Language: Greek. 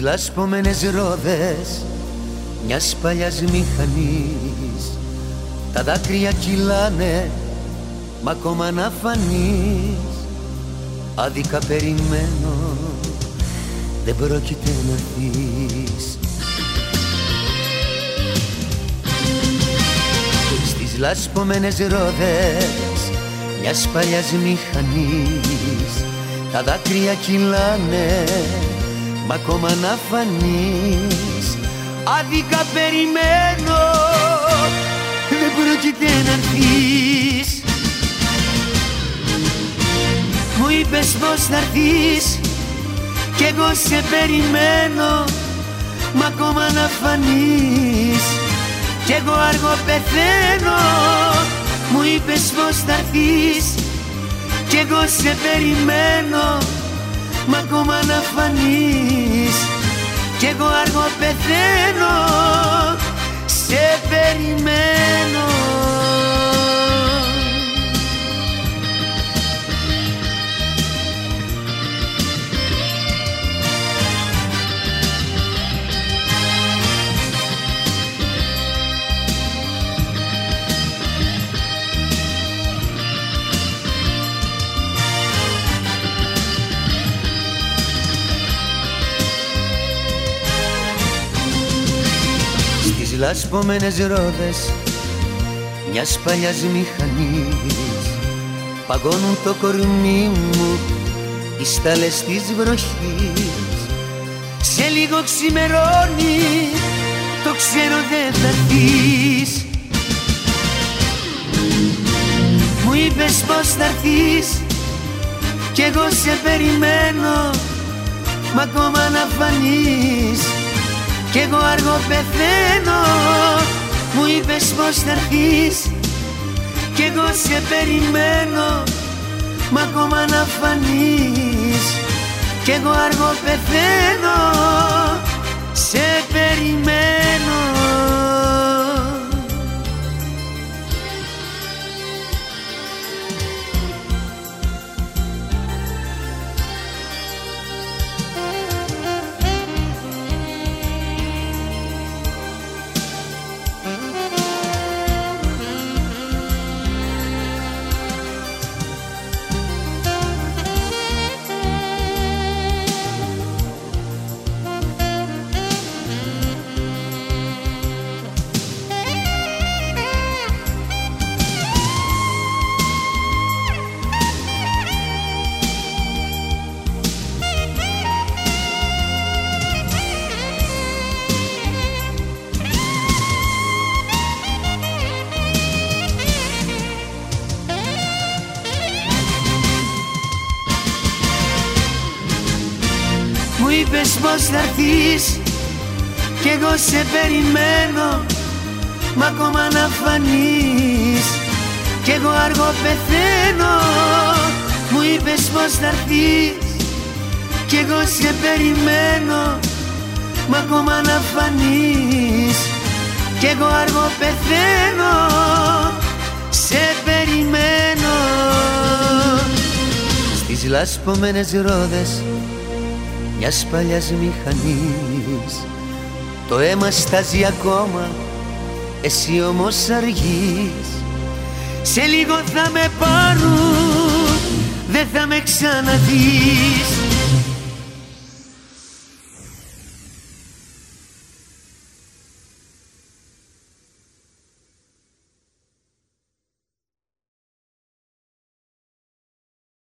λασπωμένες ρόδες μιας παλιάς μηχανής. Τα δάκρυα κυλάνε μα ακόμα να φανείς. Άδικα περιμένω δεν πρόκειται να δεις Στις λασπωμένες ρόδες μιας παλιάς μηχανής. Τα δάκρυα κυλάνε Μα ακόμα να φανείς Άδικα περιμένω. Δεν πρόκειται να έρθεις. Μου είπες πως θα έρθεις Κι εγώ σε περιμένω. Μα ακόμα να φανείς Κι εγώ αργό πεθαίνω. Μου είπες πως θα έρθεις Κι εγώ σε περιμένω Μα ακόμα να φανείς. Κι εγώ αργό πεθαίνω. Σε περιμένω λασπωμένες ρόδες μιας παλιάς μηχανής. Παγώνουν το κορμί μου οι στάλες της βροχής. Σε λίγο ξημερώνει το ξέρω δεν θα έρθεις. Μου είπες πως θα έρθεις κι εγώ σε περιμένω μα ακόμα να φανείς κι εγώ αργό πεθαίνω. Μου είπες πως θα έρθεις. Κι εγώ σε περιμένω. Μα ακόμα να φανείς. Κι εγώ αργό πεθαίνω Μου είπες πως θα έρθεις Κι εγώ σε περιμένω Μα ακόμα να φανείς. Κι εγώ αργό πεθαίνω Μου είπες πως θα έρθεις Κι εγώ σε περιμένω Μα ακόμα να φανείς. Κι εγώ αργό πεθαίνω Σε περιμένω. Στις λασπωμένες ρόδες μιας παλιάς μηχανής. Το αίμα στάζει ακόμα εσύ όμως αργείς. Σε λίγο θα με πάρουν δεν θα με ξαναδείς